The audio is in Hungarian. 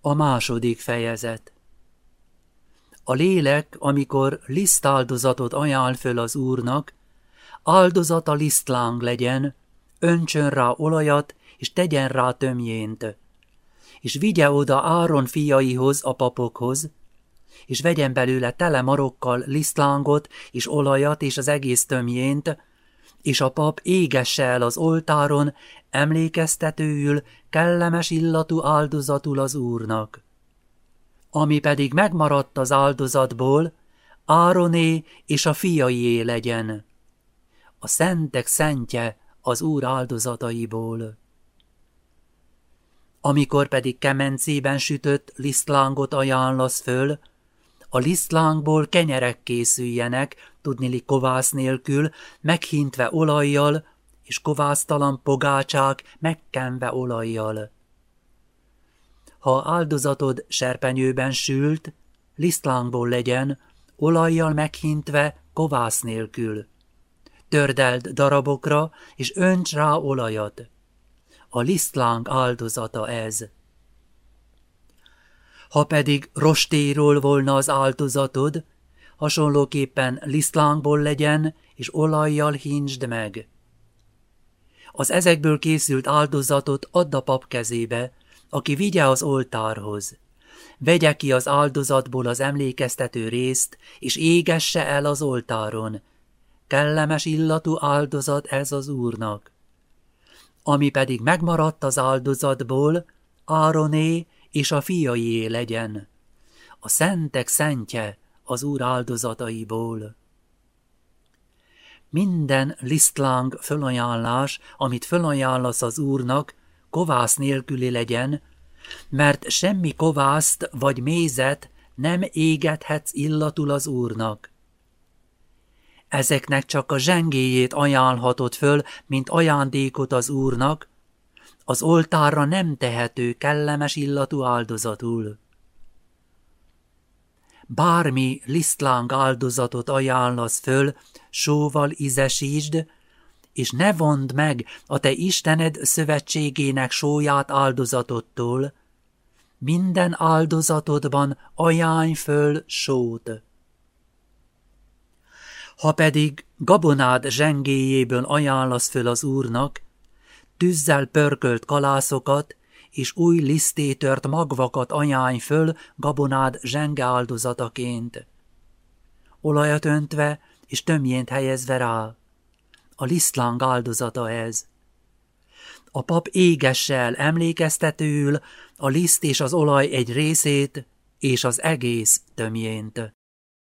A második fejezet. A lélek, amikor lisztáldozatot ajánl föl az úrnak, áldozata lisztláng legyen, öntsön rá olajat, és tegyen rá tömjént, és vigye oda Áron fiaihoz, a papokhoz, és vegyen belőle tele marokkal lisztlángot, és olajat, és az egész tömjént, és a pap égesse el az oltáron, emlékeztetőül, kellemes illatú áldozatul az Úrnak. Ami pedig megmaradt az áldozatból, Ároné és a fiaié legyen. A szentek szentje az Úr áldozataiból. Amikor pedig kemencében sütött lisztlángot ajánlasz föl, a lisztlángból kenyerek készüljenek, tudnili kovász nélkül, meghintve olajjal, és kovásztalan pogácsák megkenve olajjal. Ha áldozatod serpenyőben sült, lisztlángból legyen, olajjal meghintve kovász nélkül. Tördeld darabokra, és önts rá olajat. A lisztláng áldozata ez. Ha pedig rostéról volna az áldozatod, hasonlóképpen lisztlángból legyen, és olajjal hincsd meg. Az ezekből készült áldozatot add a pap kezébe, aki vigye az oltárhoz. Vegye ki az áldozatból az emlékeztető részt, és égesse el az oltáron. Kellemes illatú áldozat ez az Úrnak. Ami pedig megmaradt az áldozatból, Ároné és a fiaié legyen. A szentek szentje az Úr áldozataiból. Minden lisztláng fölajánlás, amit fölajánlasz az Úrnak, kovász nélküli legyen, mert semmi kovászt vagy mézet nem égethetsz illatul az Úrnak. Ezeknek csak a zsengéjét ajánlhatod föl, mint ajándékot az Úrnak, az oltárra nem tehető kellemes illatú áldozatul. Bármi lisztláng áldozatot ajánlasz föl, sóval ízesítsd, és ne vond meg a te Istened szövetségének sóját áldozatottól, minden áldozatodban ajánj föl sót. Ha pedig gabonád zsengéjéből ajánlasz föl az Úrnak, tűzzel pörkölt kalászokat, és új lisztétört magvakat ajánj föl gabonád zsenge áldozataként. Olajat öntve és tömjént helyezve rá. A lisztláng áldozata ez. A pap égesse el emlékeztetőül a liszt és az olaj egy részét, és az egész tömjént.